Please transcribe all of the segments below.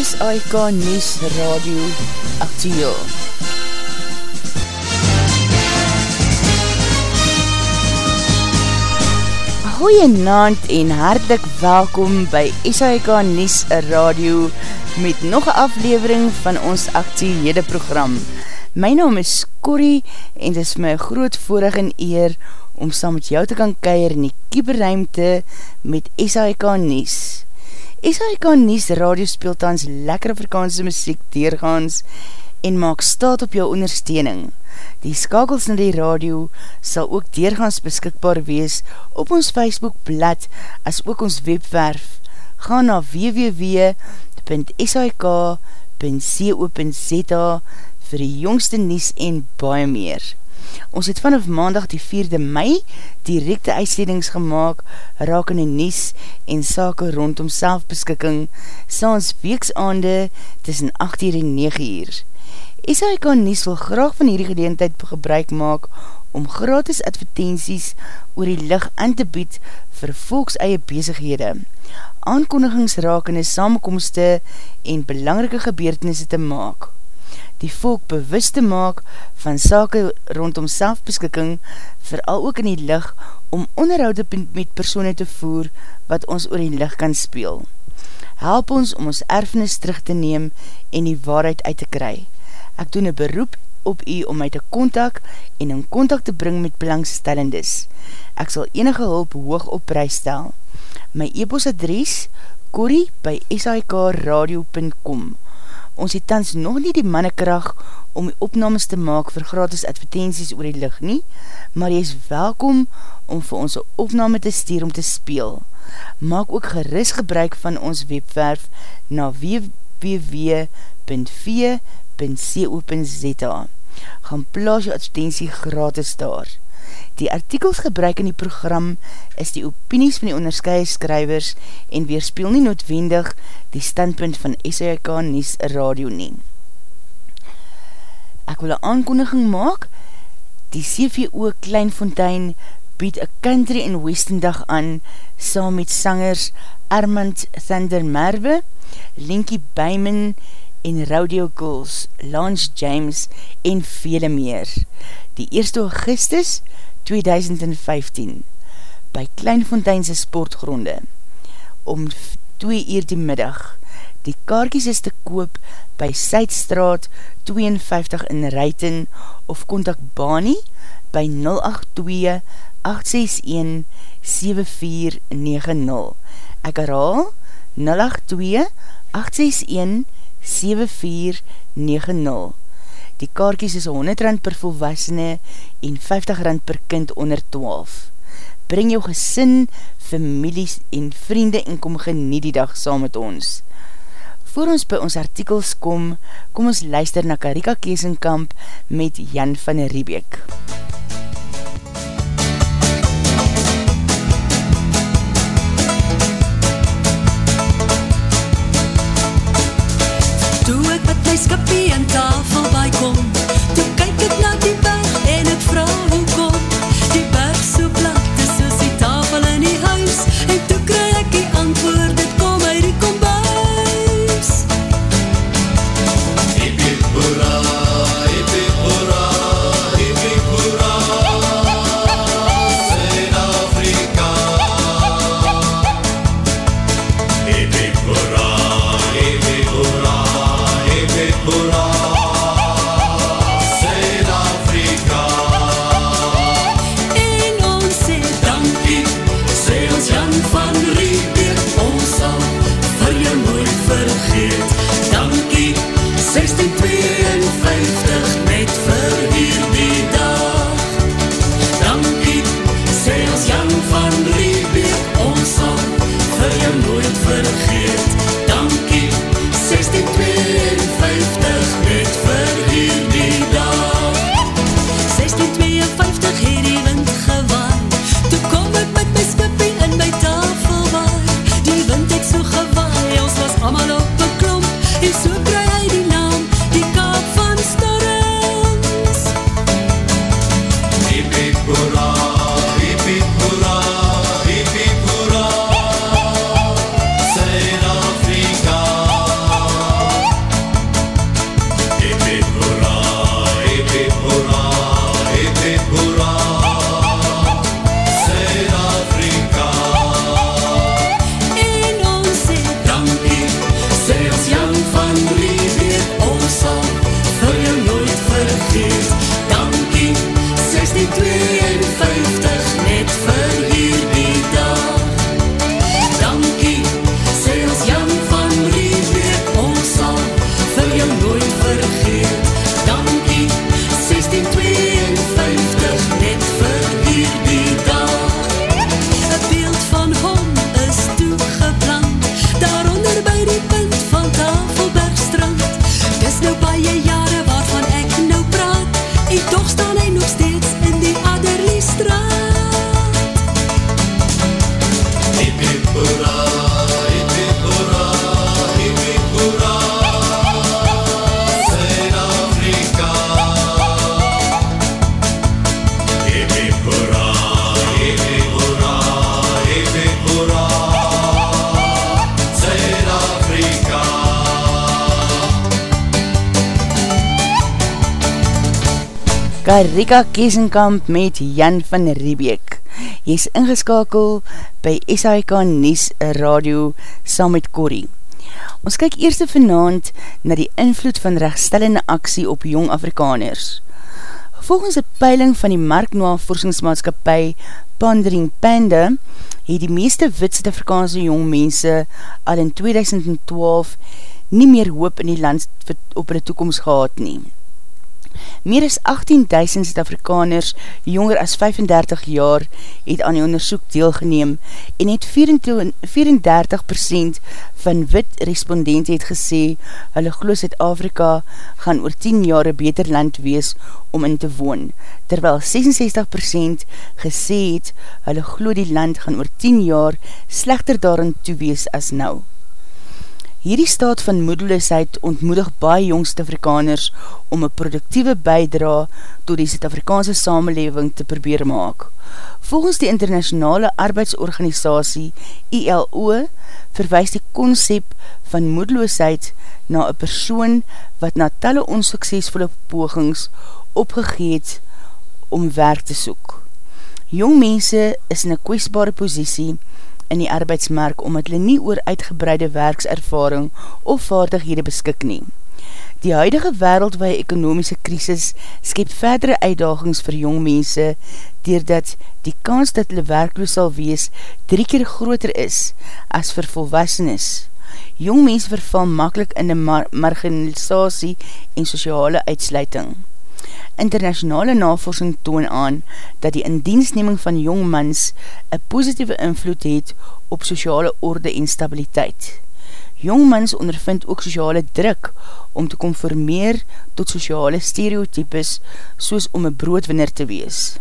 SAIK News Radio Actieel. Goeienaand en hartelijk welkom by SAIK News Radio met nog een aflevering van ons actiehede program. My naam is Corrie en dit is my groot voorig en eer om saam met jou te kan keir in die kieberruimte met SAIK News. SAIK News Radio speeltans lekker Afrikaanse muziek deurgaans en maak staat op jou ondersteuning. Die skakels na die radio sal ook deurgaans beskikbaar wees op ons Facebookblad as ook ons webwerf. Ga na www.sik.co.za vir die jongste nies en baie meer. Ons het vanaf maandag die 4de mei directe uitsledings gemaakt raak in die nies en sake rondom selfbeskikking saans weeksaande tussen 8 uur en 9 uur. SHK Nies wil graag van hierdie gedeentheid gebruik maak om gratis advertenties oor die licht aan te bied vir volks eie bezighede, aankondigingsrakende samenkomste en belangrike gebeurtenisse te maak. Die volk bewust te maak van sake rondom selfbeskikking, vooral ook in die licht om onderhoud met persoene te voer wat ons oor die licht kan speel. Help ons om ons erfenis terug te neem en die waarheid uit te kry. Ek doen een beroep op u om my te kontak en in kontak te bring met belangstellendes. Ek sal enige hulp hoog op prijs stel. My e-post adres corrie by sikradio.com Ons het tans nog nie die mannekracht om die opnames te maak vir gratis advertenties oor die licht nie, maar jy is welkom om vir ons opname te stuur om te speel. Maak ook geris gebruik van ons webwerf na www.v.com www.co.za Gaan plaas jou advertentie gratis daar. Die artikels gebruik in die program is die opinies van die onderskeie skrywers en weerspeel nie noodwendig die standpunt van SAK Nies Radio nie. Ek wil een aankondiging maak, die CVO Kleinfontein bied een country en western dag aan saam met sangers Armand Thunder Merwe, Linky Byman en Radio Girls, Lance James en vele meer. Die 1 augustus 2015 by Kleinfonteinse sportgronde om 2 uur die middag. Die kaarkies is te koop by Suidstraat 52 in Ruiten of kontak Bani by 082 861 7490. Ek herhaal 082 861 7490. Die kaartjes is 100 rand per volwassene en 50 rand per kind onder 12. Bring jou gesin, families en vriende en kom genie die dag saam met ons. Voor ons by ons artikels kom, kom ons luister na Karika Keesenkamp met Jan van Riebeek. MUZIEK Karika Kesenkamp met Jan van Riebeek. Jy is ingeskakel by SAIK Nies Radio saam met Corrie. Ons kyk eerste vanavond na die invloed van rechtstellende aksie op jong Afrikaners. Volgens die peiling van die Marknoa Vorsingsmaatskapie Pandering Panda het die meeste wit Suid-Afrikaanse jong mense al in 2012 nie meer hoop in die land op die toekomst gehad nie. Meer as 18.000 Zuid-Afrikaners jonger as 35 jaar het aan die onderzoek deelgeneem en het 34% van wit respondent het gesê hulle glo Zuid-Afrika gaan oor 10 jaar een beter land wees om in te woon, terwyl 66% gesê het hulle glo die land gaan oor 10 jaar slechter daarin toe wees as nou. Hierdie staat van moedeloosheid ontmoedig baie jongste Afrikaners om een productieve bijdra tot die Zuid-Afrikaanse samenleving te probeer maak. Volgens die internationale arbeidsorganisatie ILO verwijs die concept van moedeloosheid na een persoon wat na talle onsuksesvolle pogings opgegeet om werk te soek. Jong mense is in een kwestbare posiesie in die arbeidsmark omdat hulle nie oor uitgebreide werkservaring of vaardighede beskik nie. Die huidige wereldwaie ekonomiese krisis skep verdere uitdagings vir jong mense doordat die kans dat hulle werkloos sal wees drie keer groter is as vir volwassenes. Jong mense verval makkelijk in die mar marginalisatie en sociale uitsluiting. Internationale navorsing toon aan dat die indiensneming van jongmans een positieve invloed het op sociale orde en stabiliteit. Jongmans ondervind ook sociale druk om te conformeer tot sociale stereotypes soos om een broodwinner te wees.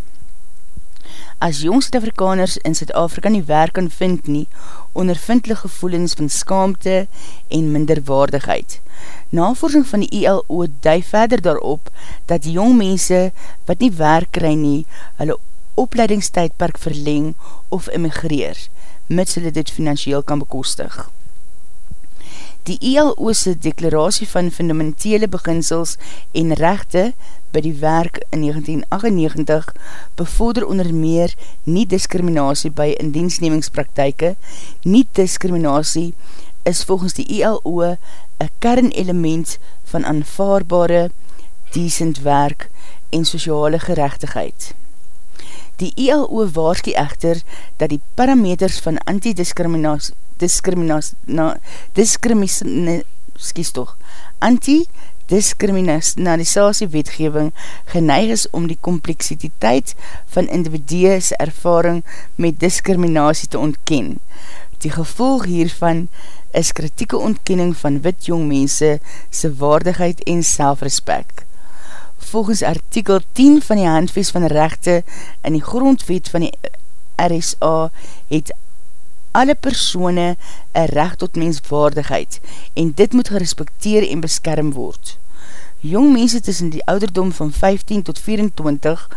As jongste Afrikaners in Zuid-Afrika nie werk kan vind nie, ondervind hulle gevoelens van skaamte en minderwaardigheid. Navorsing van die ILO duif verder daarop dat die jong mense wat nie werk kry nie, hulle opleidingstijdperk verleng of emigreer, mits hulle dit financieel kan bekostig. Die ILO'se deklaratie van fundamentele beginsels en rechte by die werk in 1998 bevorder onder meer nie discriminatie by indiensnemingspraktijke, nie discriminatie is volgens die ILO een kernelement van aanvaarbare, decent werk en sociale gerechtigheid. Die ILO waarskie echter dat die parameters van antidiscriminatie anti-discriminalisatie wetgeving geneig is om die kompleksiteit van individueus ervaring met discriminatie te ontken. Die gevolg hiervan is kritieke ontkenning van wit jong mense se waardigheid en selfrespek. Volgens artikel 10 van die handvies van rechte in die grondwet van die RSA het alle persone een recht tot menswaardigheid en dit moet gerespekteer en beskerm word. Jong mense tussen die ouderdom van 15 tot 24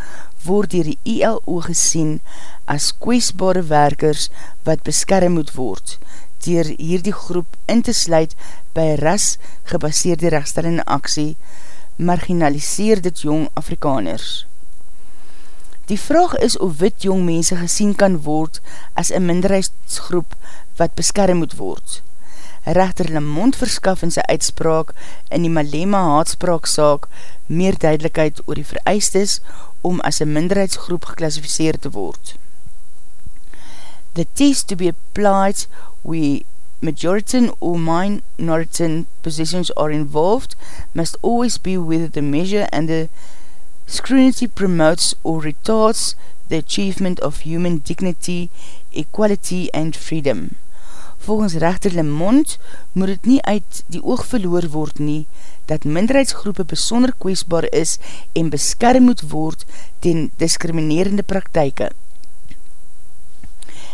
word dier die ILO gesien as kwestbare werkers wat beskerm moet word dier hierdie groep in te sluit by ras gebaseerde rechtstellende aksie, marginaliseer dit jong Afrikaners. Die vraag is of wit jong mense gesien kan word as een minderheidsgroep wat beskerm moet word. Rechter Lamont verskaf in sy uitspraak in die Malema haatspraaksaak meer duidelijkheid oor die vereistes om as een minderheidsgroep geklassificeer te word. The test to be applied where majority or minority positions are involved must always be whether the measure and the scrutiny promotes or retards the achievement of human dignity, equality and freedom. Volgens rechter Le Monde moet het nie uit die oog verloor word nie, dat minderheidsgroepen besonder kwestbaar is en beskerm moet word ten discriminerende praktijke.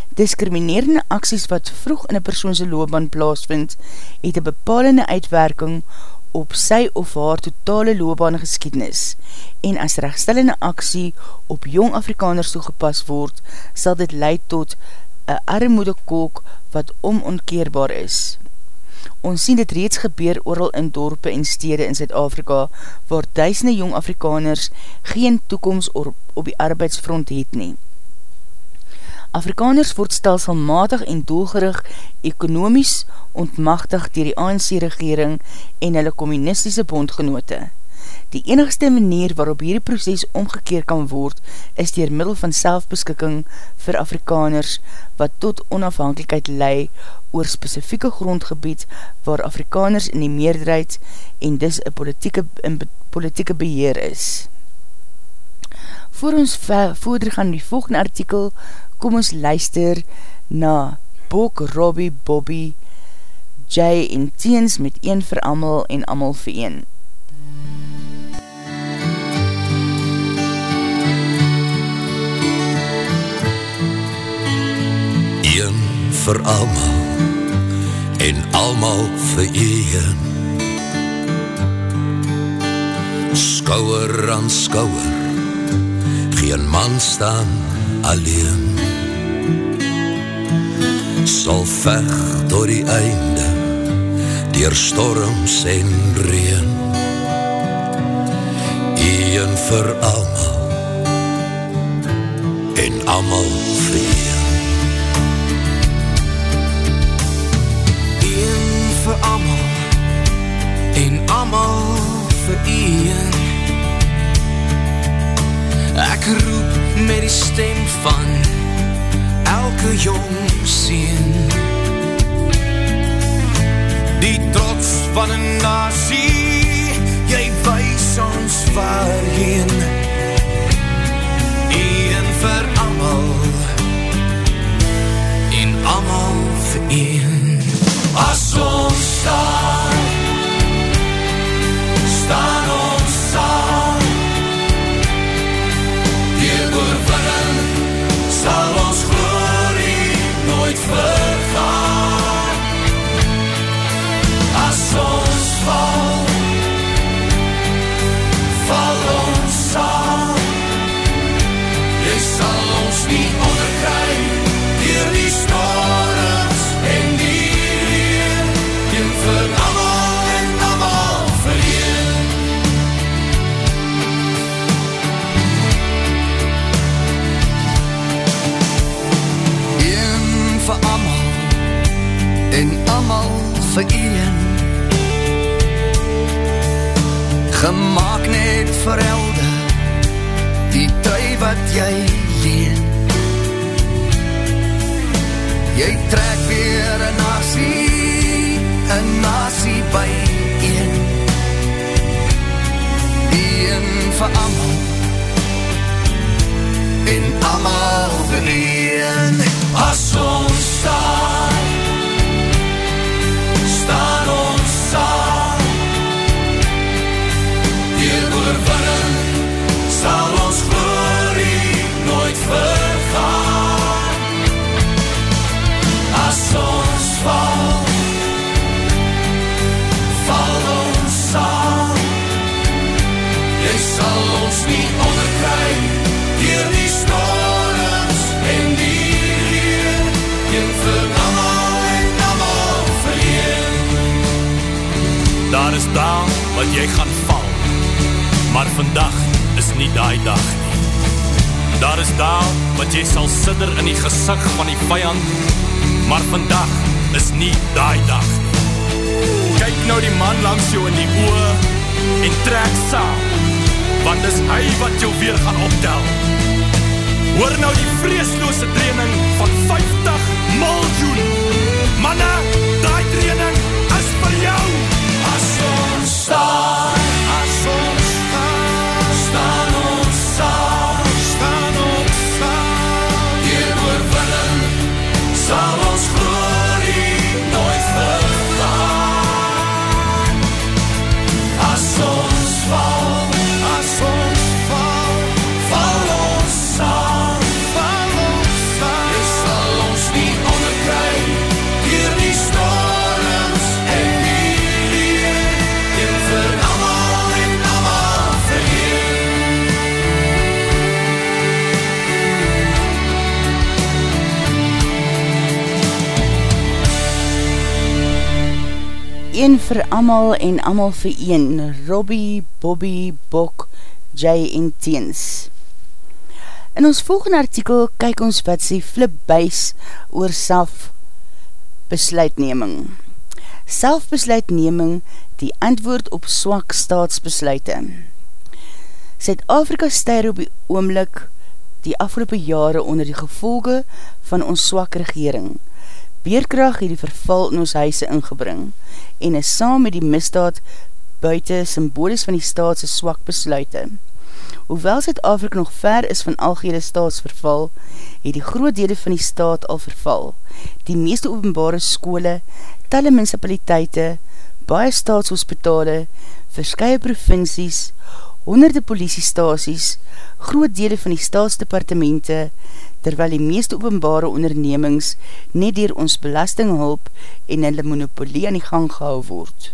Discriminerende acties wat vroeg in een persoonse loopbaan plaasvind, het een bepalende uitwerking op sy of haar totale loopbaan geskiednis en as rechtstellende aksie op jong Afrikaners toegepas word, sal dit leid tot een armoede kolk wat omonkeerbaar is. Ons sien dit reeds gebeur ooral in dorpe en stede in Zuid-Afrika, waar duisende jong Afrikaners geen toekomst op, op die arbeidsfront het nie. Afrikaners word stelselmatig en doelgerig ekonomies ontmachtig dier die ANC-regering en hulle communistische bondgenote. Die enigste manier waarop hierdie proces omgekeer kan word, is dier middel van selfbeskikking vir Afrikaners, wat tot onafhankelijkheid lei oor spesifieke grondgebied waar Afrikaners in die meerderheid en dis een politieke, in politieke beheer is. Voor ons voordere gaan die volgende artikel kom ons luister na Bok, Robbie, Bobby, Jay en Teens met een vir amal en amal vir een. Vir amal en amal vir een. Skouwer aan skouwer, geen man staan alleen sal veg tot die einde dier storms en reen een vir almal en almal vir een almal vir een ek roep met die stem van elke jong sien Die trots van een nasie Jy wees ons waarheen. Een vir amal En amal vir een As ons staan whisper en amal vir een Gemaak net vir elde die trui wat jy leen. Jy trek weer een nasie, een nasie by een. Een vir amal en amal vir een. As ons staan Daal wat jy gaan val. Maar vandag is nie die dag nie. Daar is daal wat jy sal sidder in die gezicht van die vijand Maar vandag is nie die dag nie. Kyk nou die man langs jou in die oor En trek saam Want is hy wat jou weer gaan optel. Hoor nou die vreesloose training van 50 miljoen Manne, Een vir amal en amal vir een, Robbie, Bobby, Bok, Jay en Teens. In ons volgende artikel kyk ons wat sy flip buis oor selfbesluitneming. Selfbesluitneming, die antwoord op swak staatsbesluite. Zuid-Afrika styr op die oomlik die afgelopen jare onder die gevolge van ons swak regering. Beerkracht het die verval in ons huise ingebring en is saam met die misdaad buiten symbolies van die staatse swak besluite. Hoewel Zuid-Afrika nog ver is van algehele staatsverval, het die groot dele van die staat al verval. Die meeste openbare skole, talle municipaliteite, baie staatshospitale, verskye provincies, honderde politiestasies, groot dele van die staatsdepartemente, terwyl die meeste openbare ondernemings net dier ons belastinghulp en hulle monopolie aan die gang gehou word.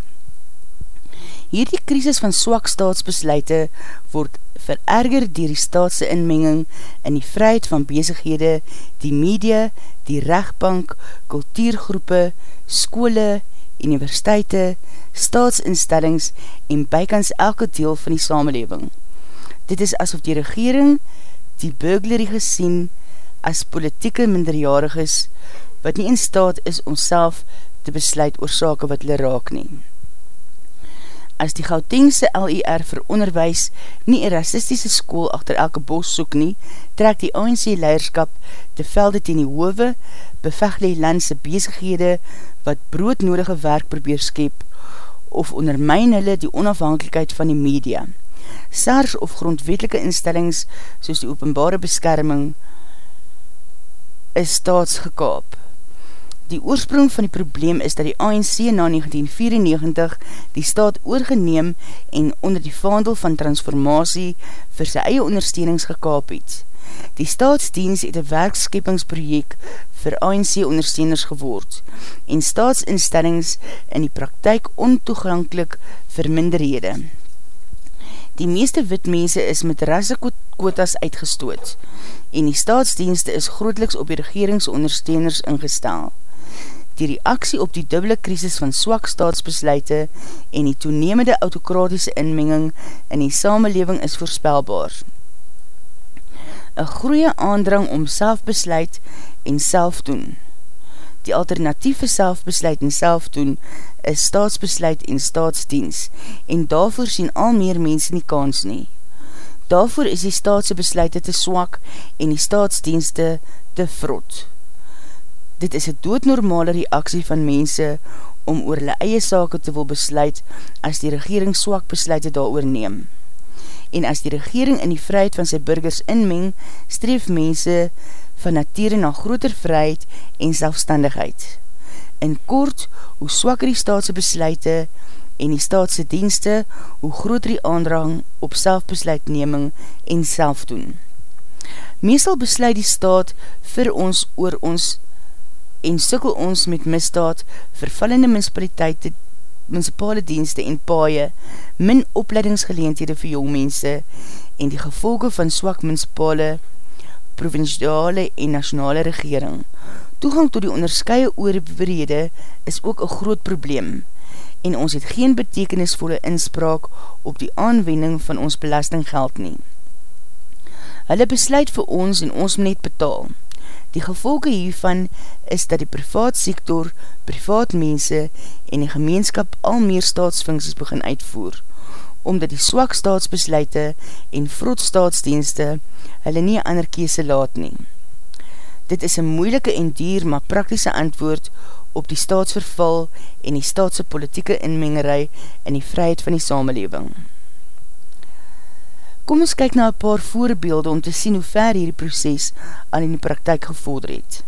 Hierdie krisis van swak staatsbesluite word vererger dier die staatse inmenging in die vryheid van bezighede, die media, die rechtbank, kultuurgroepe, skole, universiteite, staatsinstellings en bykans elke deel van die samenleving. Dit is asof die regering die burglary gesien as politieke minderjarig is, wat nie in staat is omself te besluit oor sake wat hulle raak neem. As die Gautengse LER vir onderwijs nie een racistische school achter elke bos soek nie, trek die ANC leiderskap te velde ten die hove, beveg die landse bezighede wat broodnodige werk probeer skep, of ondermijn hulle die onafhankelijkheid van die media. SARS of grondwetelike instellings soos die openbare beskerming is staatsgekaap. Die oorsprong van die probleem is dat die ANC na 1994 die staat oorgeneem en onder die vaandel van transformatie vir sy eie ondersteunings gekaap het. Die staatsdienst het een werkskepingsprojek vir ANC ondersteuners geword en staatsinstellings in die praktijk ontoegankelijk vir minderhede. Die meeste witmense is met rassekwotas uitgestoot en die staatsdienste is grootliks op die regeringsondersteuners ingestel. Die reaksie op die dubbele krisis van swak staatsbesluite en die toenemende autokratische inmenging in die samenleving is voorspelbaar. Een groeie aandrang om selfbesluit en self Die alternatieve selfbesluit en self doen is staatsbesluit en staatsdienst en daarvoor sien al meer mense nie kans nie. Daarvoor is die staatse besluite te swak en die staatsdienste te vrot. Dit is een doodnormale reaksie van mense om oor hulle eie sake te wil besluit as die regering swak besluite daar oorneem. En as die regering in die vryheid van sy burgers inmeng, streef mense van nature na groter vryheid en selfstandigheid. In kort, hoe swakker die staatse besluite en die staatse dienste, hoe groter die aandrang op selfbesluitneming en selfdoen. Meestal besluit die staat vir ons oor ons en sukkel ons met misdaad, vervallende municipaliteite, municipale dienste en paaie, min opleidingsgeleendhede vir jongmense en die gevolge van swak municipale, provinciale en nationale regering. Toegang tot die onderskeie oorbrede is ook een groot probleem en ons het geen betekenisvolle inspraak op die aanwending van ons belastinggeld nie. Hulle besluit vir ons en ons net betaal. Die gevolge hiervan is dat die privaat sektor, privaat mense en die gemeenskap al meer staatsfunksies begin uitvoer, omdat die swak staatsbesluite en vroot staatsdienste hulle nie ander kese laat nie. Dit is een moeilike en dier maar praktische antwoord op die staatsverval en die staatse politieke inmengerij in die vryheid van die samenleving. Kom ons kyk na een paar voorbeelde om te sien hoe ver hierdie proces aan in die praktijk gevorder het.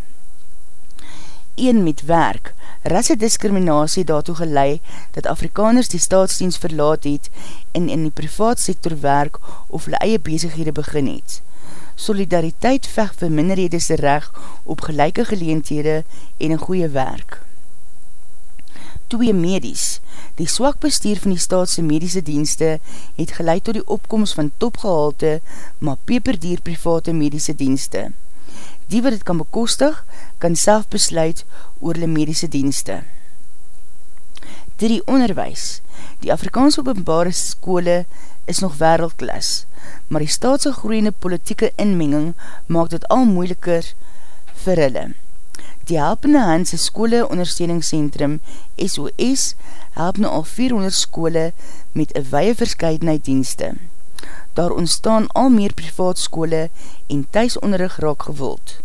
1 met werk. Rasse discriminatie daartoe gelei dat Afrikaners die staatsdienst verlaat het en in die privaat sektor werk of hulle eie bezighede begin het. Solidariteit vecht vir minderhedese recht op gelijke geleenthede en een goeie werk. 2 medies. Die swak bestuur van die staatse medische dienste het geleid tot die opkomst van topgehalte, maar peperdier private medische dienste. Die wat het kan bekostig, kan self besluit oor die medische dienste. 3. Onderwijs Die Afrikaanse openbare skole is nog wereldklas, maar die staatse groeiende politieke inmenging maak dit al moeiliker vir hulle. Die Helpende Handse Skole Ondersteuningscentrum SOS help nou al 400 skole met een weie verscheidenheid dienste. Daar ontstaan al meer privaat skole en thuisonderrig raak gewild.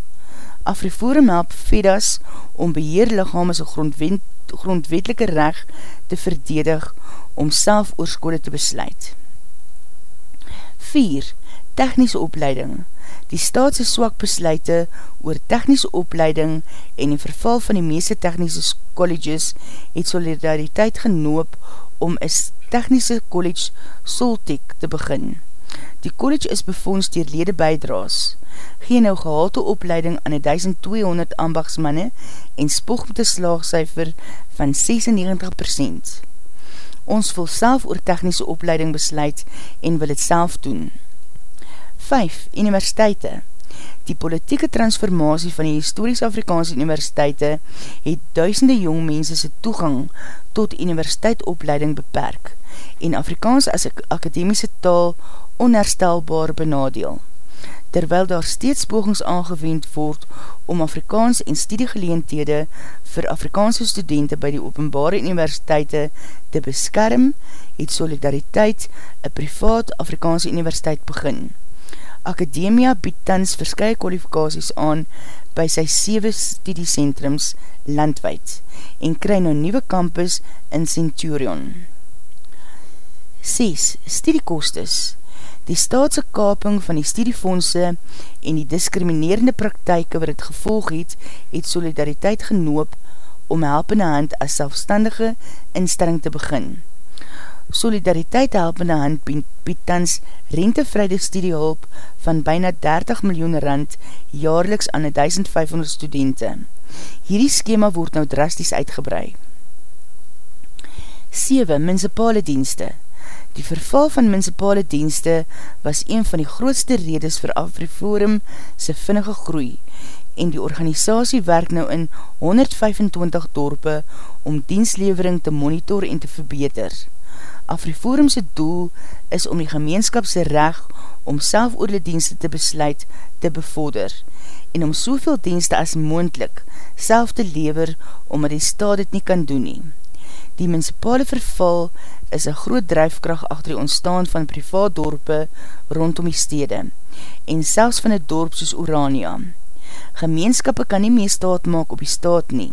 Afriforum help FEDAS om beheerlichaam as een grondwet, grondwetelike recht te verdedig om self oor skole te besluit. 4. Technische opleiding Die staatse swak besluite oor technische opleiding en die verval van die meeste technische colleges het solidariteit genoop om een technische college Soltec te begin. Die college is befonds dier lede bijdraas. Geen nou gehalte opleiding aan 1200 ambachtsmanne en spog met een slaagcijfer van 96%. Ons wil self oor technische opleiding besluit en wil het self doen. 5. Universiteite Die politieke transformatie van die historische Afrikaanse universiteite het duisende jongmense toegang tot universiteitopleiding beperk en Afrikaans as akademiese taal onherstelbaar benadeel. Terwyl daar steeds pogings aangewend word om Afrikaans en studiegeleenthede vir Afrikaanse studenten by die openbare universiteite te beskerm, het Solidariteit een privaat Afrikaanse universiteit begin. Academia bied tans verskye kwalifikaties aan by sy 7 studiecentrums landwijd en kry nou nieuwe campus in Centurion. 6. Studiekostes Die staatse kaping van die studiefondse en die discriminerende praktijke wat het gevolg het, het solidariteit genoop om helpende hand as selfstandige instelling te begin. Solidariteit helpende hand bied tans rentevryde studiehulp van byna 30 miljoen rand jaarliks aan 1500 studenten. Hierdie skema word nou drasties uitgebrei. 7. Municipale dienste Die verval van municipale dienste was een van die grootste redes vir Afriforum sy vinnige groei en die organisatie werk nou in 125 dorpe om dienslevering te monitor en te verbeter. Afriforumse doel is om die gemeenskapse recht om selfoorle dienste te besluit te bevorder en om soveel dienste as moendlik self te lever omdat die staat dit nie kan doen nie. Die municipale verval is een groot drijfkracht achter die ontstaan van privaat dorpe rondom die stede en selfs van die dorp soos Orania. Gemeenskappe kan nie meer staat maak op die staat nie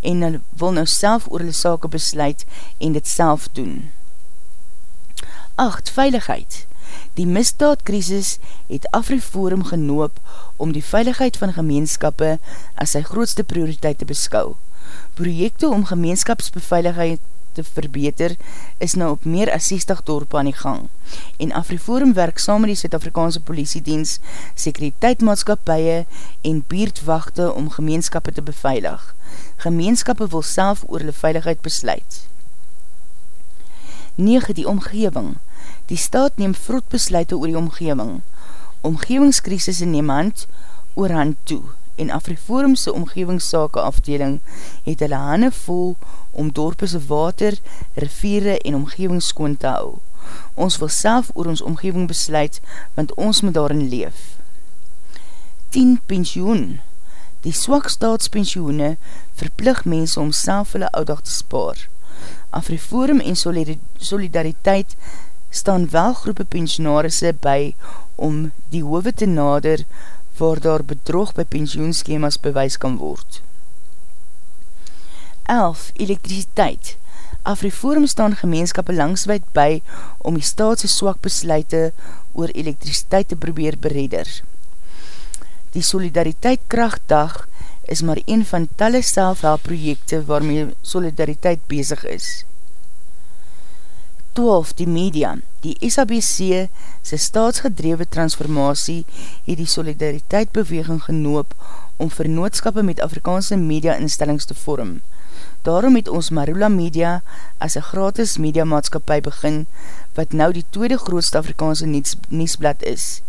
en hulle wil nou self oor hulle sake besluit en dit self doen. 8. Veiligheid Die misdaadkrisis het Afriforum genoop om die veiligheid van gemeenskappe as sy grootste prioriteit te beskou. Projekte om gemeenskapsbeveiligheid te verbeter is nou op meer as 60 dorpe aan die gang. En Afriforum werk saam met die Zuid-Afrikaanse politiedienst, sekuriteitmaatskapie en buurtwachte om gemeenskappe te beveilig. Gemeenskappe wil self oor hulle veiligheid besluit. 9. Die omgeving Die staat neem vroeg besluite oor die omgeving. Omgevingskrisis neem hand oor hand toe en Afriforumse omgevingssake afdeling het hulle hande vol om dorpese water, riviere en omgeving skoon te hou. Ons wil self oor ons omgeving besluit, want ons moet daarin leef. 10. Pensioen Die swak staatspensioene verplig mense om self hulle oudag te spaar. Afriforum en Solidariteit staan wel groepe pensionarisse by om die hove te nader waar daar bedrog by pensioenskemas bewys kan word. 11. Elektriciteit Afriforum staan gemeenskappe langswijd by om die staatse swak besluite oor elektriciteit te probeer beredder. Die Solidariteit Krachtdag is maar een van talle selfhelprojekte waarmee Solidariteit bezig is. 12. Die media Die SABC sy staatsgedrewe transformatie het die solidariteitbeweging genoop om vernootskappe met Afrikaanse media instellings te vorm. Daarom het ons Marula Media as een gratis media maatskapie begin, wat nou die tweede grootste Afrikaanse niesblad is.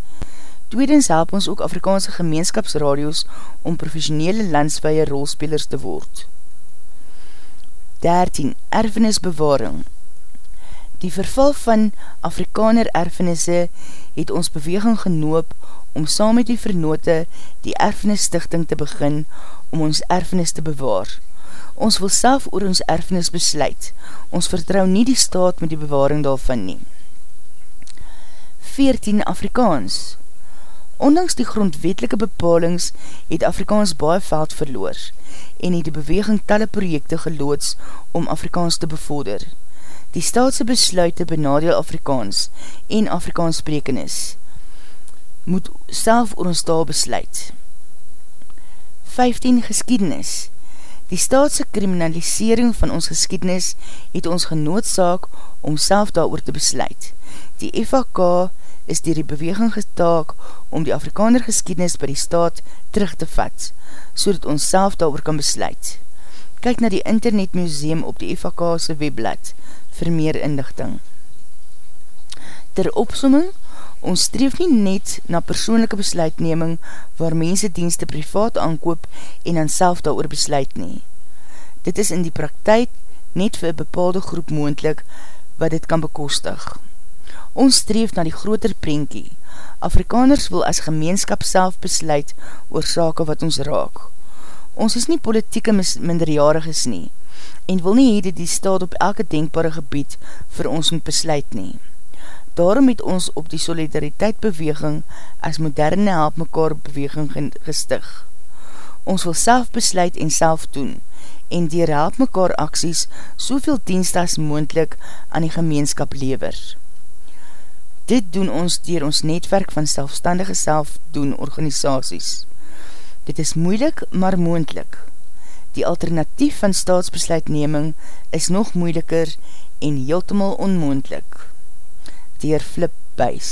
Tweedens help ons ook Afrikaanse gemeenskapsradios om professionele landsweie rolspelers te word. 13. Erfenisbewaring Die verval van Afrikaner erfenisse het ons beweging genoop om saam met die vernote die erfenisstichting te begin om ons erfenis te bewaar. Ons wil self oor ons erfenis besluit. Ons vertrouw nie die staat met die bewaring daarvan nie. 14. Afrikaans Ondanks die grondwetelike bepalings het Afrikaans baie veld verloor en het die beweging talle projekte geloods om Afrikaans te bevorder. Die staatse besluite benadeel Afrikaans en Afrikaans sprekenis moet self oor ons taal besluit. 15. Geschiedenis Die staatse kriminalisering van ons geschiedenis het ons genoodzaak om self daar te besluit. Die FAK is dier die beweging getaak om die Afrikaner geschiedenis by die staat terug te vat, so dat ons self daar kan besluit. Kyk na die internetmuseum op die FAK'se webblad vir meer inlichting. Ter opsomming, ons streef nie net na persoonlijke besluitneming waar mense dienste privaat aankoop en dan self daar besluit nie. Dit is in die praktijk net vir een bepaalde groep moendlik wat dit kan bekostig. Ons streef na die groter prentjie. Afrikaners wil as gemeenskap self besluit oor sake wat ons raak. Ons is nie politieke minderjariges nie en wil nie hede die staat op elke denkbare gebied vir ons moet besluit nie. Daarom het ons op die solidariteit beweging as moderne help mekaar beweging gestig. Ons wil self besluit en self doen en dier help mekaar aksies soveel dienst as moendlik aan die gemeenskap lever. Dit doen ons dier ons netwerk van selfstandige self doen organisaties. Dit is moeilik, maar moendlik. Die alternatief van staatsbesluitneming is nog moeiliker en heeltemal onmoendlik dier Flip Buys.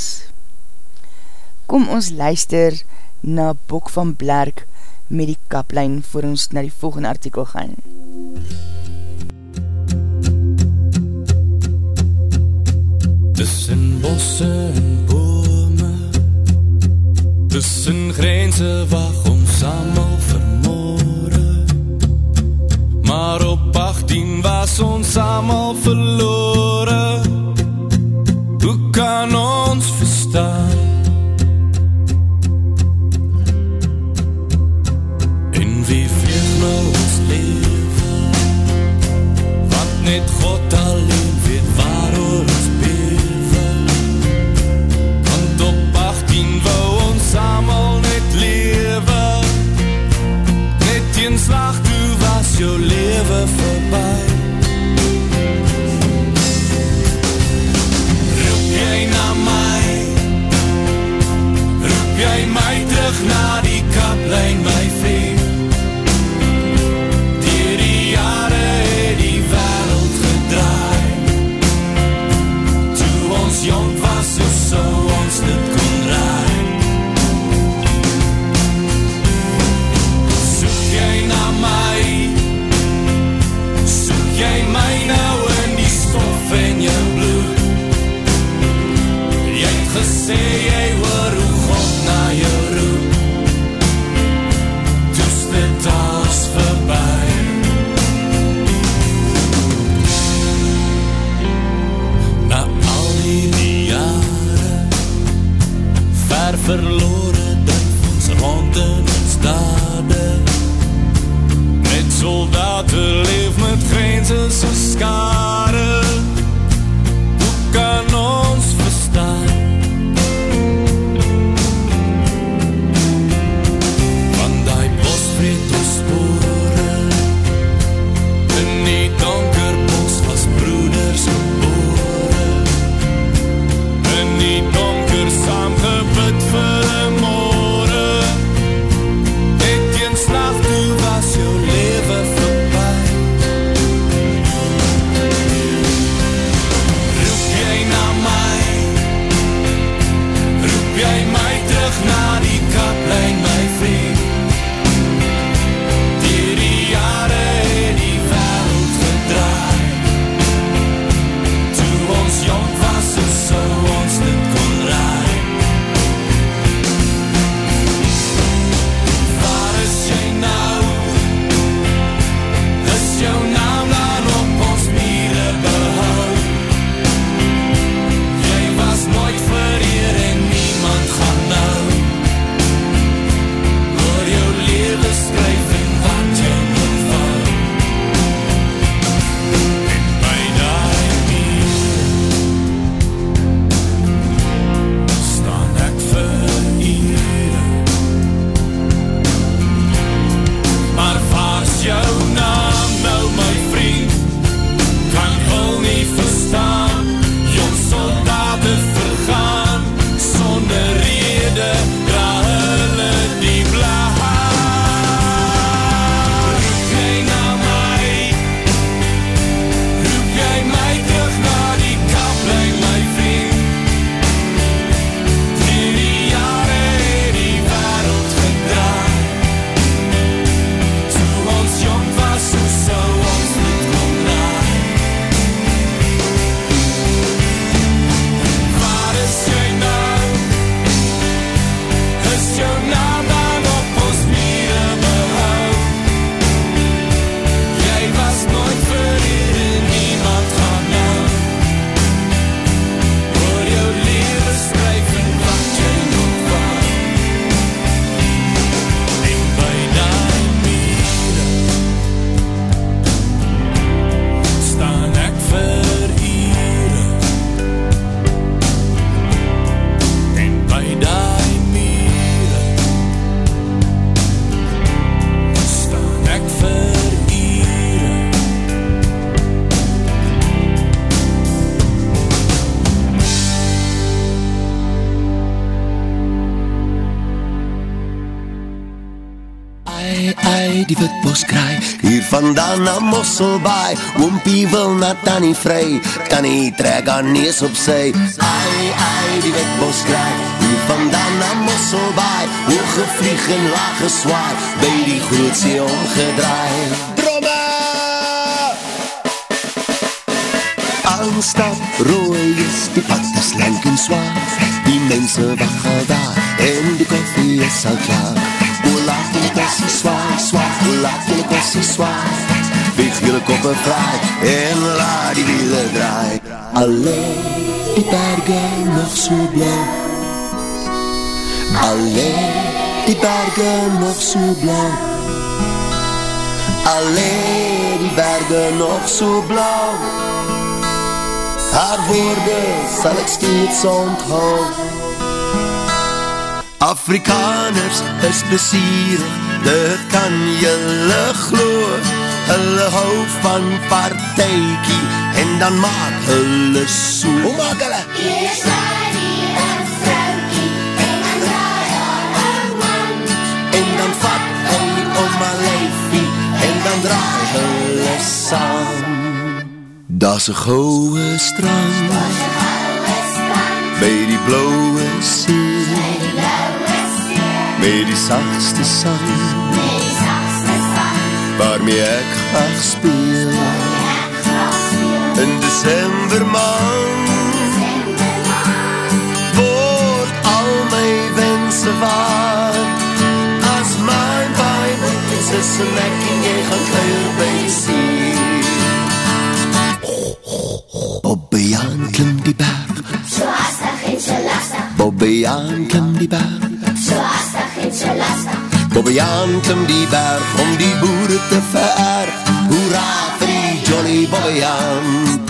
Kom ons luister na Bok van Blerk met die kaplijn voor ons na die volgende artikel gaan. Tussen bosse en bome. Tussen grense wacht ons allemaal vermoorde Maar op 18 was ons allemaal verloren. Kan ons verstaan? En wie vlieg nou ons leven? Wat net God alleen was jou vandaan na Mosselbaai Oompie wil na Tanny vry Tanny trek haar nees op sy. Ai, ai, die witbos kraai Hier vandaan na Mosselbaai. Hoge vlieg en lage zwaai By die grootsee omgedraai. Dromme! Aanstap, rooi is die pad is lenk en zwaar Die mense wacht daar En die koffie is al klaar Hoe laat die kossie zwaar, zwaar Hoe laat die kossie zwaar Weeg jylle koppe vraai. En laat die wiele draai. Alleen die berge nog so blauw Alleen die berge nog so blauw Alleen die berge nog so blauw Haar woorde sal ek steeds onthou Afrikaners is besierig, dit kan jylle glo. Hulle hou van partijkie en dan maak hulle so Hoe maak hulle? Eerst draai die een vrouwkie en dan draai haar een man. En dan vat hy om my lijfie en dan draai hulle saam. Daar's een gouwe strand. By die blauwe see Met die sachtste sang. Waarmee ek graag speel. In december maand Word al my wense waar. As my Bible is en ek en jy gaan kuier by die see. Bobbejaan klim die berg. So hastig en so lastig Bobbejaan klim Bobbejaan klim die berg om die boere te vererg Hoera vir die Jolly Bobbejaan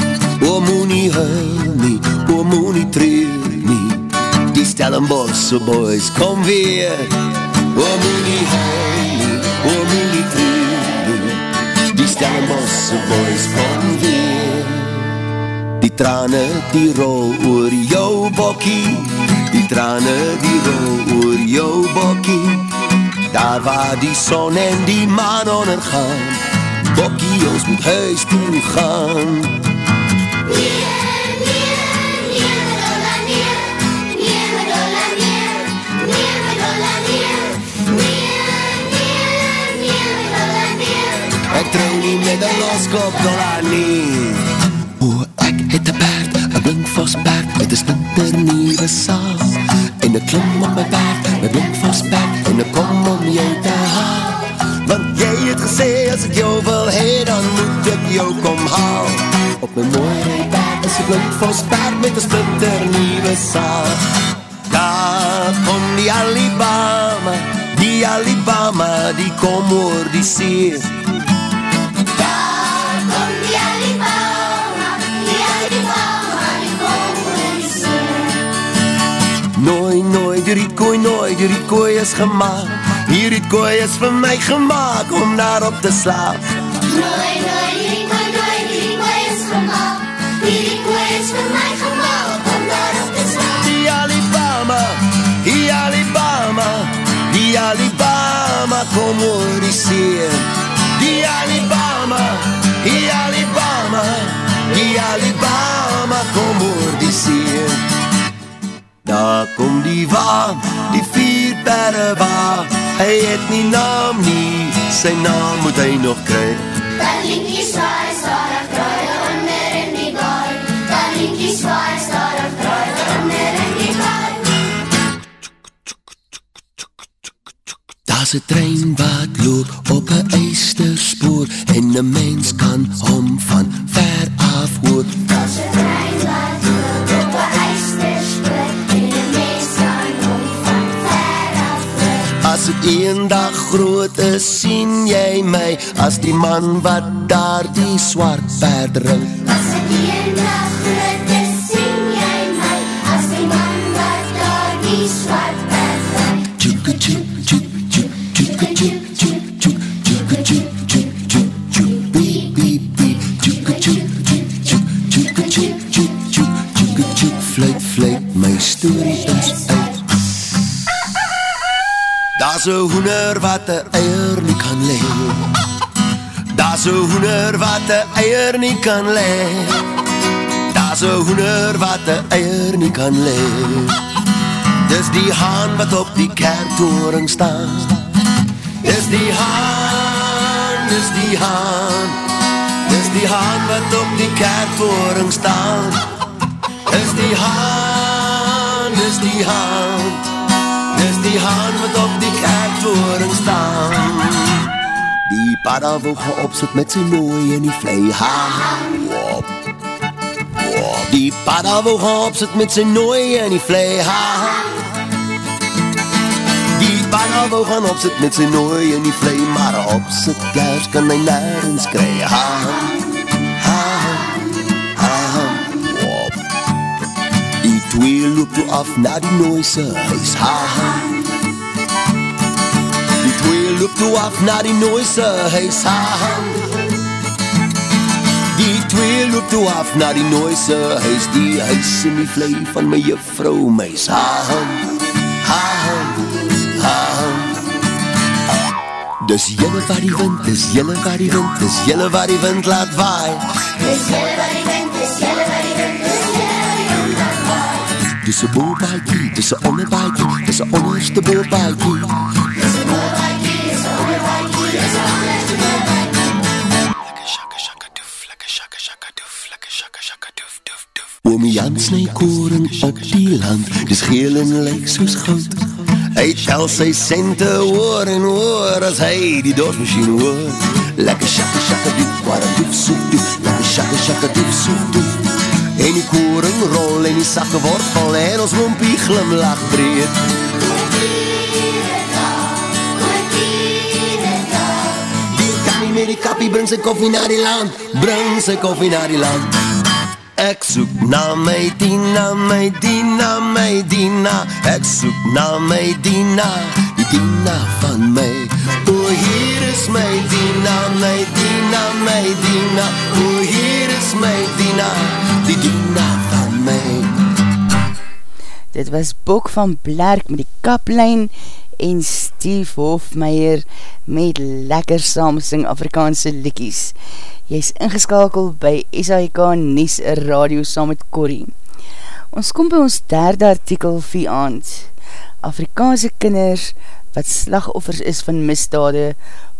O moenie huil nie, o moenie treur nie. Die Stellenbosse boys kom weer. O moenie huil nie, o moenie treur nie. Die Stellenbosse boys kom weer. Die trane die rol oor jou bokkie. Die trane die rol oor jou bokkie Daar waar die son en die maan ondergaan Bokkie ons moet huis toe gaan Ek trou nie met een loskop dollar nie. O, ek het een paard, een blinkvos paard Met een splinter nieuwe saal. En ek klim op my paard, my En ek kom om jou te haal. Want jy het gesê, as ek jou wil hee Dan moet ek jou kom haal. Op my mooie paard is een blinkvos paard Met een splinter nieuwe saal. Daar kom die Alibama Die Alibama, die kom oor die see. Daar kom die Alibama Die Alibama die kom oor die see. Nooi, nooi, die rietkooi, nooi, die rietkooi is gemaakt Die rietkooi is vir my gemaakt om daarop te slaap. Nooi, nooi, die kooi, nooi, die kooi is gemaakt Die kooi is vir my gemaakt om daarop te slaap. Die Alibama, die Alibama Die Alibama kom oor die see Die Alibama, die Alibama Die Alibama kom oor die see Daar kom die waan, perre waar Hy het nie naam nie, sy naam moet hy nog kry. Dat linkie zwaai, stadig draai onder in die baai. Dat linkie zwaai, stadig draai onder in die baai. Daar's 'n trein wat loop op 'n eysterspoor en 'n mens kan hom van ver af hoor. Daar's 'n As dit eendag groot is, sien jy my as die man wat daar die swart perd ry. As ek eendag groot is, Daar's 'n hoender wat 'n eier kan le Daar's een hoender wat een eier nie kan le Daar's een hoender wat een eier nie kan le Dis die haan wat op die kerktoring staan. Dis die haan, dis die haan. Dis die haan wat op die kerktoring staan. Dis die haan, dis die haan die haan wat op die kerktoring staan. Die padda wil gaan opsit met sy nooi in die vlei haan Wop, wop. Die padda wil gaan opsit met sy nooi in die vlei haan Die padda wil gaan opsit met sy nooi in die vlei Maar opsit kers kan hy nergens kry haan Haan, haan, wop. Die twee loop toe af na die nooise huis. Haan Die twee loop toe af na die nooise huis haan Die twee loop toe af na die nooise huis Die huis in die vlei van my juffrou meis haan Haan, haan Dis jylle wat die wind, dis jylle wat die wind Dis jylle wat die wind laat waai. Dis jylle wat die wind, dis jylle wat die wind, dis jylle wat die wind laat waai. Dis een boelbaakie, dis een onderbaakie Dis een onderste boelbaakie Oom Jan snij koring op die land. Dis geel en lyk soos goud. Hy tel sy sente oor en oor As hy die doorsmachine hoor. Lekker shaka shaka doef, waar een doef soep doef Lekker shaka shaka doef soep doef En die koring rol en die sakke word vol En ons lompie glimlach breed. Die tannie met die kappie bring sy koffie na die land Bring sy koffie na die land Ek soek na my Dina, my Dina, my Dina Ek soek na my Dina, die Dina van my. O hier is my Dina, my Dina, my Dina O hier is my Dina, die Dina van my. Dit was Bok van Blerk met die kaplijn en Steve Hofmeier met lekker samensing Afrikaanse likkies. Jy is ingeskakel by SAIK Nies Radio saam met Corrie. Ons kom by ons derde artikel vir aand. Afrikaanse kinders wat slagoffers is van misdade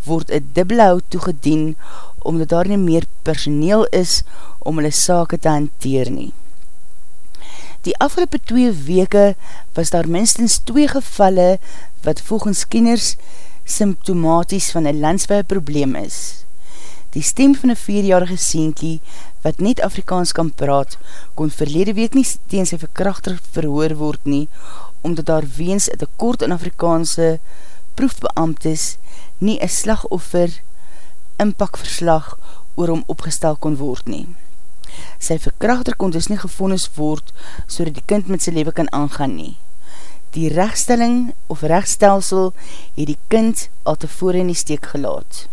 word een dubbelhout toegedien omdat daar nie meer personeel is om hulle sake te hanteer nie. Die afgelope twee weke was daar minstens twee gevalle wat volgens kenners symptomaties van een landswee probleem is. Die stem van een vierjarige sienkie wat net Afrikaans kan praat, kon verlede week nie teen sy verkrachter verhoor word nie, omdat daar weens het tekort in Afrikaanse proefbeamtes nie een slagoffer impakverslag oor hom opgestel kon word nie. Sy verkrachter kon dus nie gevonnis word so die kind met sy leven kan aangaan nie. Die rechtstelling of rechtstelsel het die kind al tevore in die steek gelaat.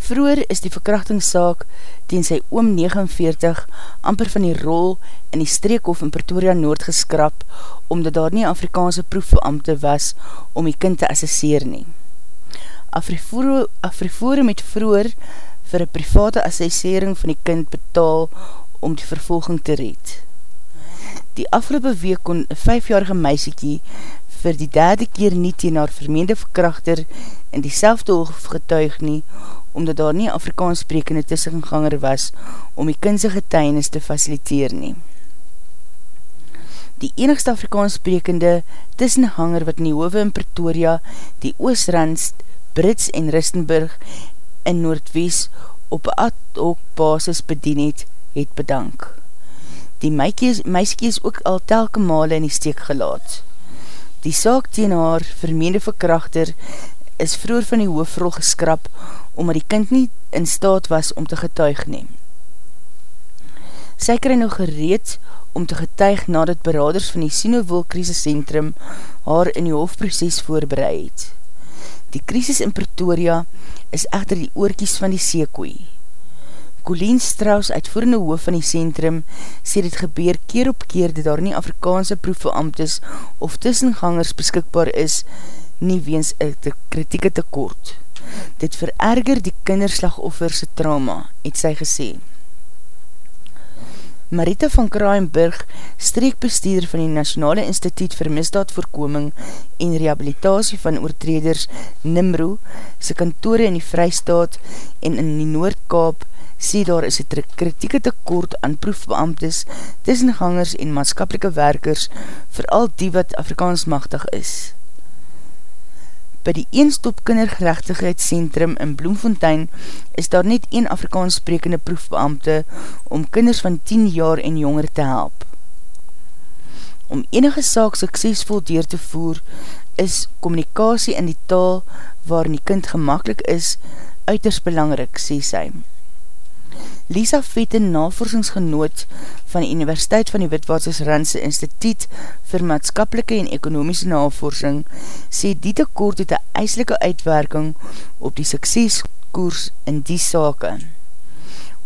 Vroer is die verkrachtingssaak teen sy oom 49 amper van die rol in die streekhof in Pretoria Noord geskrap omdat daar nie Afrikaanse proefbeamte was om die kind te assesseer nie. Afriforum het vroer vir een private assessering van die kind betaal om die vervolging te red. Die afgelope week kon een vijfjarige meisiekie vir die derde keer nie teen haar vermeende verkrachter in die selfde hoog getuig nie, omdat daar nie Afrikaans sprekende tussenganger was om die kindse getuinis te faciliteer nie. Die enigste Afrikaans sprekende tussenganger wat in die hove in Pretoria, die Oostrandst, Brits en Ristenburg in Noordwies op ad hoc basis bedien het, het bedank. Die meiskie is ook al telke male in die steek gelaat. Die saak teen haar vermeende verkrachter is vroer van die hoofrol geskrap omdat die kind nie in staat was om te getuig neem. Sy krij nou gereed om te getuig nadat beraders van die Sinovol krisiscentrum haar in die hoofproces voorbereid. Die krisis in Pretoria is echter die oorkies van die seekoei. Colleen Strauss, uitvoerende hoof van die centrum, sê dit gebeur keer op keer dat daar nie Afrikaanse proefbeamtes of tussengangers beskikbaar is nie weens een te kritieke tekort. Dit vererger die kinderslagofferse trauma, het sy gesê. Marita van Kraaienburg, streekbestuurder van die Nationale Instituut vir Misdaadvoorkoming en Rehabilitatie van Oortreders Nimro, sy kantore in die Vrystaat en in die Noordkaap, sê daar is een kritieke tekort aan proefbeamtes, tussengangers en maatskapelike werkers, vooral die wat Afrikaans machtig is. By die Eenstop Kindergerechtigheidscentrum in Bloemfontein is daar net een Afrikaans sprekende proefbeamte om kinders van 10 jaar en jonger te help. Om enige saak suksesvol deur te voer, is communicatie in die taal waarin die kind gemakkelijk is, uiters belangrik, sê sy. Lisa Vetten, navorsingsgenoot van die Universiteit van die Witwatersrandse Instituut vir Maatskapelike en Ekonomiese Navorsing, sê die tekort het een eislike uitwerking op die sukseskoers in die sake.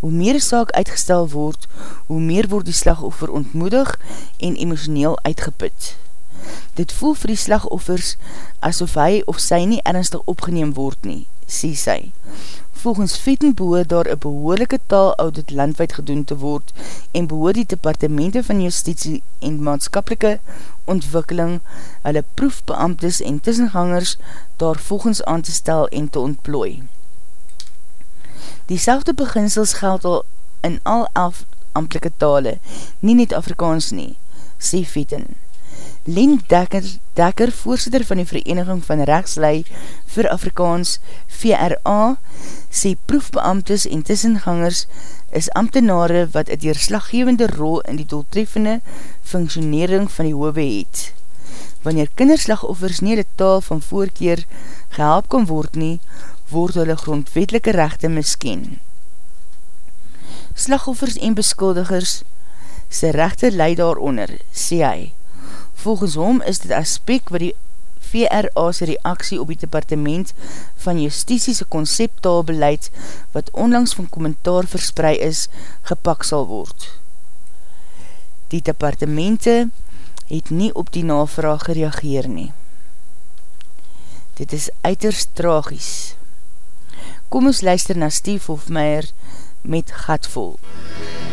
Hoe meer saak uitgestel word, hoe meer word die slagoffer ontmoedig en emotioneel uitgeput. Dit voel vir die slagoffers asof hy of sy nie ernstig opgeneem word nie, sê sy volgens Vetten behoor daar een behoorlijke taalaudit landwijd gedoen te word en behoor die departemente van justitie en maatskapelike ontwikkeling hulle proefbeamtes en tussengangers daar volgens aan te stel en te ontplooi. Die selfde beginsels geld al in al elf amtelike tale, nie net Afrikaans nie, sê Vetten. Len Dekker, Dekker, voorzitter van die Vereniging van Rechtslui vir Afrikaans VRA, sê proefbeamtes en tussengangers is ambtenare wat een deerslaggevende rol in die doeltreffende functionering van die hoove het. Wanneer kinderslagoffers nie die taal van voorkeer gehelp kan word nie, word hulle grondwetelike rechte misken. Slagoffers en beskuldigers sy rechte leid daaronder, sê hy. Volgens hom is dit aspek wat die VRA's reaksie op die departement van justitiese concepttaalbeleid wat onlangs van kommentaar versprei is, gepak sal word. Die departemente het nie op die navraag gereageer nie. Dit is uiters tragies. Kom ons luister na Steve Hofmeier met Gatvol. MUZIEK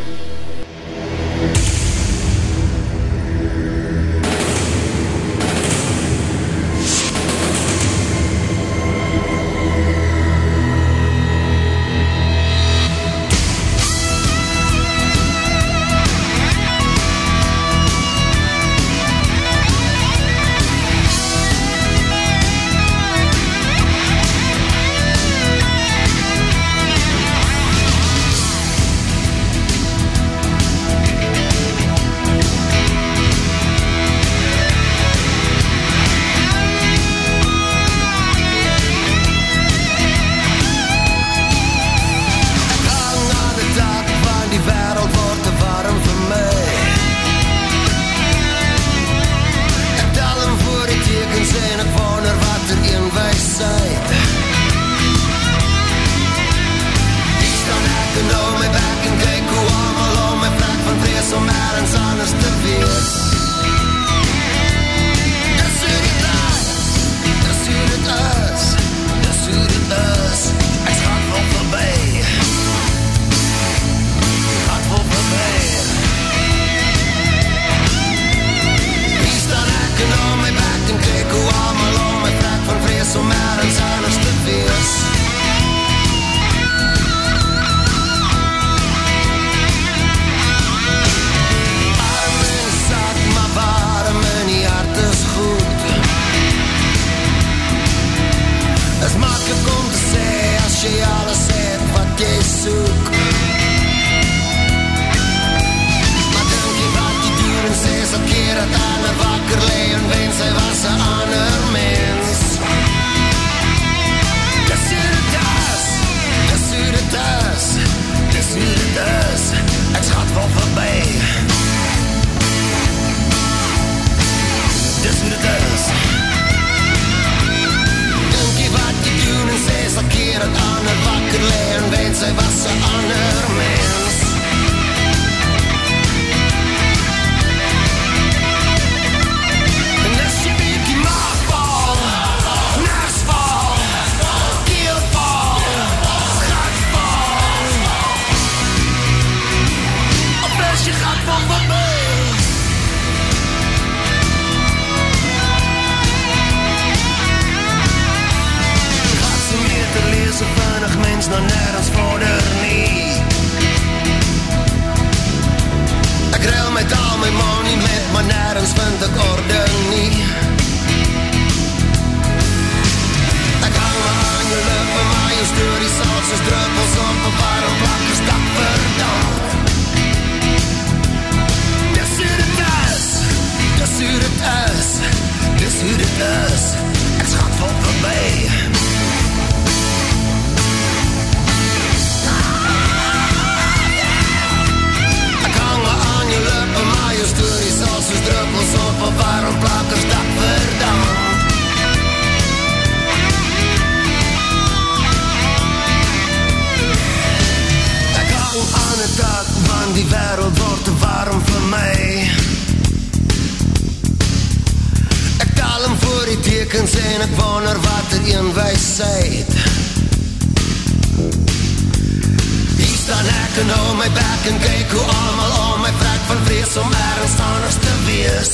En kyk hoe allemaal om my vrek van vrees Om ergens anders te wees.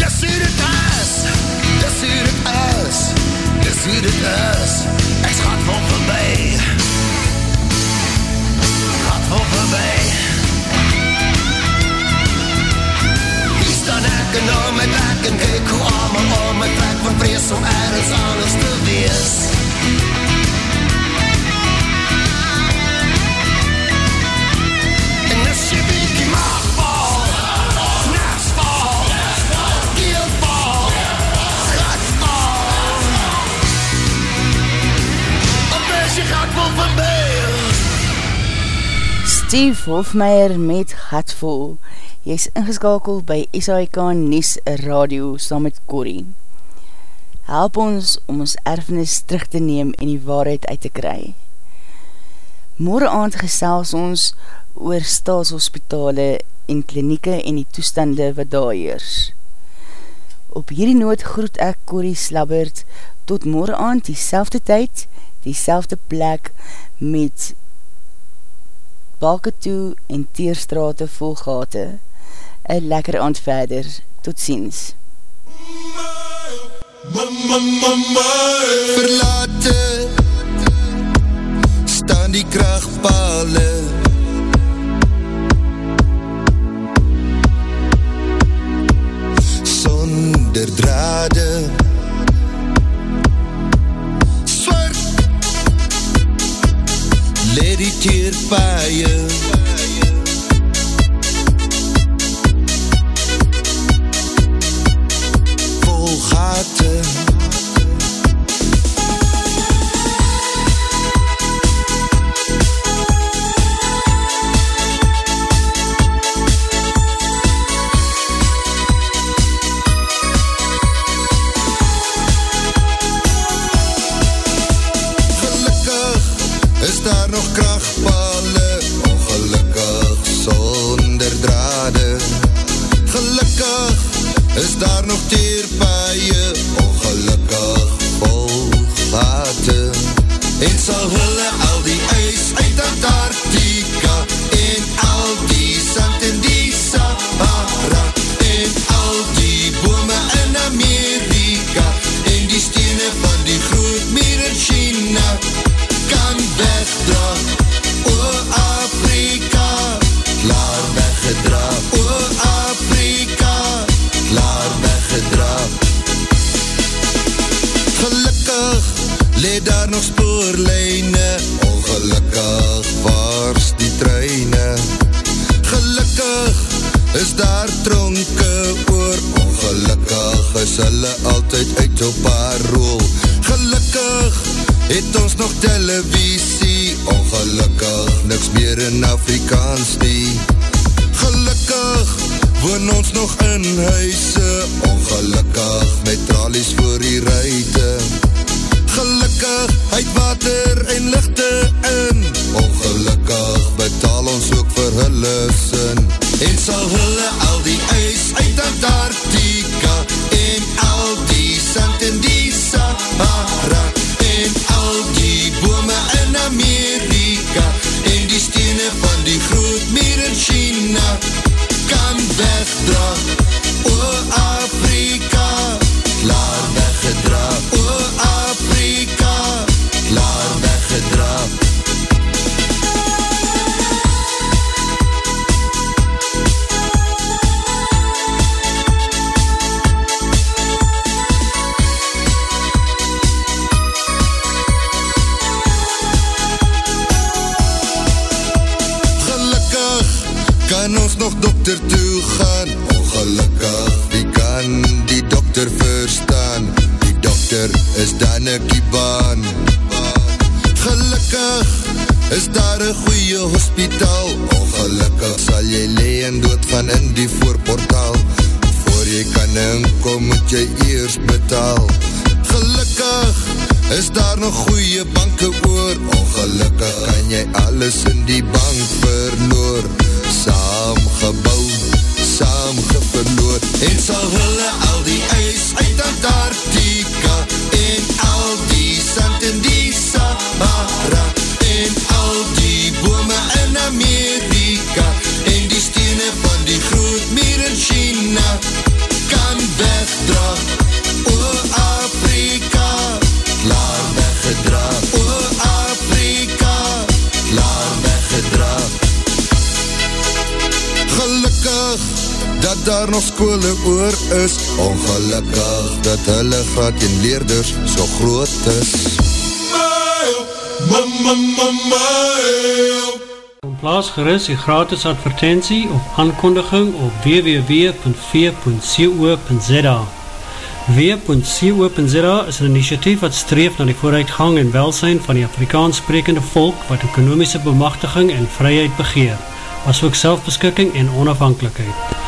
Dis hoe dit is. Dis hoe dit is. Dis hoe dit is. Ek schat vol voorbij. Schat vol voorbij. Hier staan ek en hou my bek En kyk hoe allemaal om my vrek van vrees Om ergens anders te wees Steve Hofmeyer met Gatvol. Jy is ingeskakeld by SAIK Nies Radio saam met Corrie. Help ons om ons erfenis terug te neem en die waarheid uit te kry. Morgen aand gesels ons oor staatshospitale en klinieke en die toestande wat daar heers. Op hierdie noot groet ek Corrie Slabbert tot morgen aand die selfde tyd, die selfde plek met balke toe en teerstrate vol gate. Een lekker aand verder. Tot ziens. Verlate Staan die krachtpale Sonder drade Swart teerpaaie Vol gate En sal is daar tronke oor? Ongelukkig is hulle altyd uit op haar rol Gelukkig het ons nog televisie. Ongelukkig niks meer in Afrikaans nie. Gelukkig woon ons nog in huise. Ongelukkig met tralies voor die ruite. Gelukkig uit water en lichte in. Ongelukkig betaal ons ook vir hulle sin En sal hulle al die ijs uit Antarctica En al die sand in die Sahara al die daar nog skole oor is. Ongelukkig dat hulle graad en leerders so groot is. Plaas gerust die gratis advertentie of aankondiging op www.v.co.za W.co.za is een initiatief wat streef na die vooruitgang en welsijn van die Afrikaans sprekende volk wat ekonomische bemachtiging en vryheid begeer, as ook selfbeskikking en onafhankelijkheid.